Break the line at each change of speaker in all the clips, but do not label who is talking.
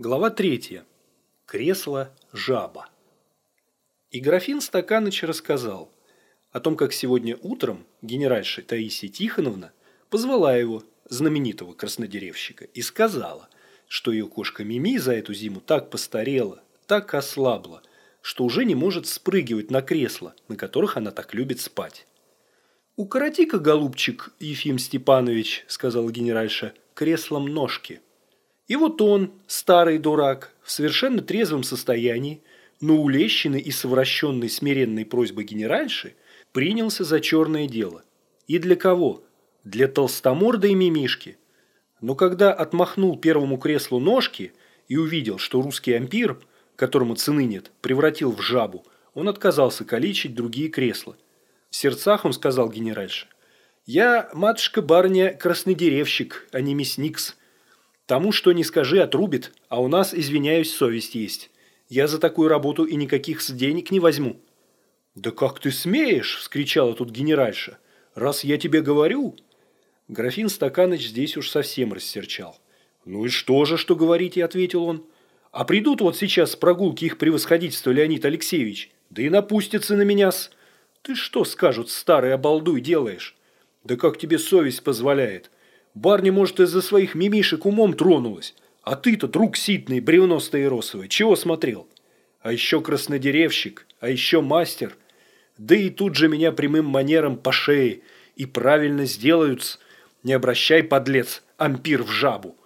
Глава третья. Кресло жаба. И графин Стаканыч рассказал о том, как сегодня утром генеральша Таисия Тихоновна позвала его, знаменитого краснодеревщика, и сказала, что ее кошка Мими за эту зиму так постарела, так ослабла, что уже не может спрыгивать на кресла, на которых она так любит спать. «Укороти-ка, голубчик Ефим Степанович», – сказала генеральша, – «креслом ножки». И вот он, старый дурак, в совершенно трезвом состоянии, но улещенный и совращенный смиренной просьбой генеральши, принялся за черное дело. И для кого? Для толстомордой мимишки. Но когда отмахнул первому креслу ножки и увидел, что русский ампир, которому цены нет, превратил в жабу, он отказался калечить другие кресла. В сердцах он сказал генеральше, «Я, матушка-барыня, краснодеревщик, а не мясникс. Тому, что не скажи, отрубит, а у нас, извиняюсь, совесть есть. Я за такую работу и никаких денег не возьму». «Да как ты смеешь?» – вскричала тут генеральша. «Раз я тебе говорю...» Графин Стаканыч здесь уж совсем рассерчал. «Ну и что же, что говорите?» – ответил он. «А придут вот сейчас с прогулки их превосходительство Леонид Алексеевич, да и напустятся на меня-с. Ты что, скажут, старый обалдуй делаешь? Да как тебе совесть позволяет? Барни, может, из-за своих мимишек умом тронулась. А ты-то, друг ситный, бревно стаиросовое, чего смотрел? А еще краснодеревщик, а еще мастер. Да и тут же меня прямым манером по шее. И правильно сделают Не обращай, подлец, ампир в жабу.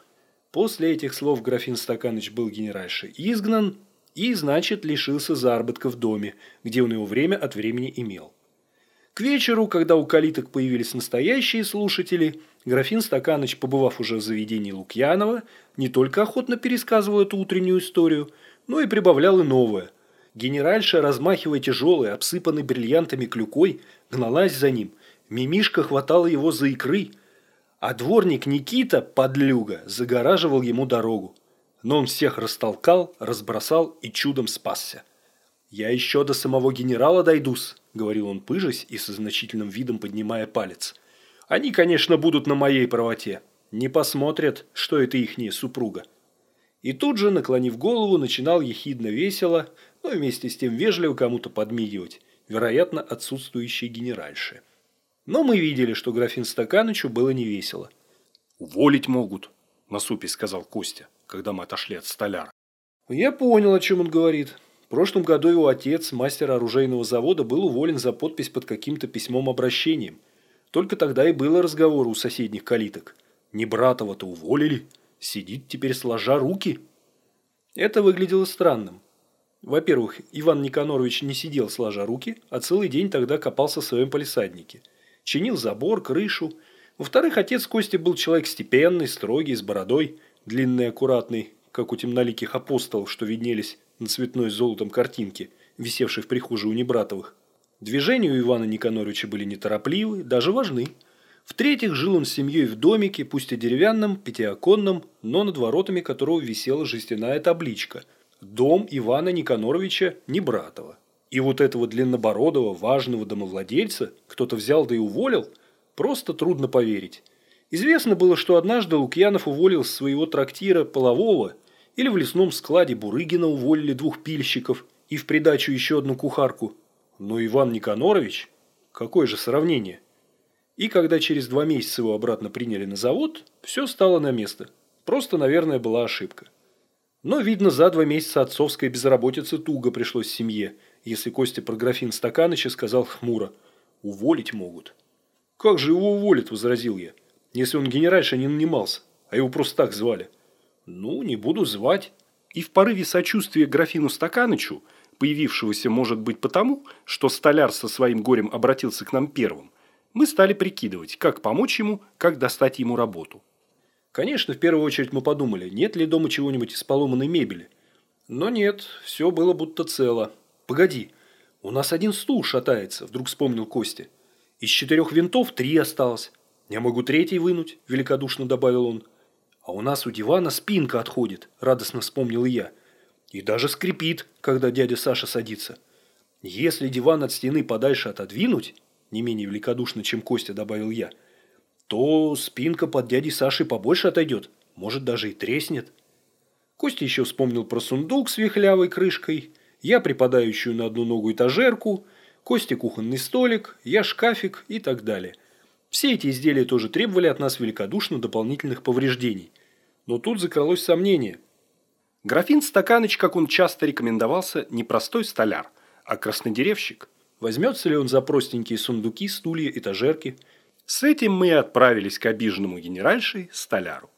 После этих слов графин Стаканыч был генеральшей изгнан и, значит, лишился заработка в доме, где он его время от времени имел. К вечеру, когда у калиток появились настоящие слушатели, графин Стаканыч, побывав уже в заведении Лукьянова, не только охотно пересказывал эту утреннюю историю, но и прибавлял и новое. Генеральша, размахивая тяжелой, обсыпанной бриллиантами клюкой, гналась за ним. Мимишка хватала его за икры, а дворник Никита, подлюга, загораживал ему дорогу. Но он всех растолкал, разбросал и чудом спасся. «Я еще до самого генерала дойдусь», – говорил он пыжась и со значительным видом поднимая палец. «Они, конечно, будут на моей правоте. Не посмотрят, что это ихняя супруга». И тут же, наклонив голову, начинал ехидно весело, но вместе с тем вежливо кому-то подмигивать, вероятно, отсутствующей генеральше. Но мы видели, что графин Стаканычу было не весело.
«Уволить могут», – насупись сказал Костя, когда мы отошли от столяра.
Я понял, о чем он говорит прошлом году его отец, мастер оружейного завода, был уволен за подпись под каким-то письмом-обращением. Только тогда и было разговор у соседних калиток. Не братова-то уволили, сидит теперь сложа руки. Это выглядело странным. Во-первых, Иван Никанорович не сидел сложа руки, а целый день тогда копался в своем полисаднике. Чинил забор, крышу. Во-вторых, отец Кости был человек степенный, строгий, с бородой, длинный, аккуратный, как у темноликих апостолов, что виднелись на цветной золотом картинке, висевшей в прихожей у Небратовых. Движения у Ивана Никаноровича были неторопливы, даже важны. В-третьих, жил он с семьей в домике, пусть и деревянном, пятиоконном, но над воротами которого висела жестяная табличка «Дом Ивана Никаноровича Небратова». И вот этого длиннобородого, важного домовладельца кто-то взял да и уволил, просто трудно поверить. Известно было, что однажды Лукьянов уволил с своего трактира полового или в лесном складе Бурыгина уволили двух пильщиков и в придачу еще одну кухарку. Но Иван Никанорович? Какое же сравнение? И когда через два месяца его обратно приняли на завод, все стало на место. Просто, наверное, была ошибка. Но, видно, за два месяца отцовской безработицы туго пришлось семье, если Костя про графин Стаканыча сказал хмуро. «Уволить могут». «Как же его уволят?» – возразил я. «Если он генеральша не нанимался, а его просто так звали». «Ну, не буду звать».
И в порыве сочувствия графину Стаканычу, появившегося, может быть, потому, что столяр со своим горем обратился к нам первым, мы стали прикидывать, как помочь ему, как достать ему работу.
Конечно, в первую очередь мы подумали, нет ли дома чего-нибудь из поломанной мебели. Но нет, все было будто цело. «Погоди, у нас один стул шатается», – вдруг вспомнил Костя. «Из четырех винтов три осталось. Я могу третий вынуть», – великодушно добавил он. А у нас у дивана спинка отходит, радостно вспомнил я. И даже скрипит, когда дядя Саша садится. Если диван от стены подальше отодвинуть, не менее великодушно, чем Костя, добавил я, то спинка под дядей Сашей побольше отойдет, может даже и треснет. Костя еще вспомнил про сундук с вихлявой крышкой, я припадающую на одну ногу этажерку, Костя кухонный столик, я шкафик и так далее. Все эти изделия тоже требовали от нас великодушно дополнительных повреждений. Но тут закралось сомнение.
Графин Стаканыч, как он часто рекомендовался, не простой столяр, а краснодеревщик.
Возьмется ли он за простенькие сундуки, стулья, этажерки?
С этим мы и отправились к обиженному генеральшей столяру.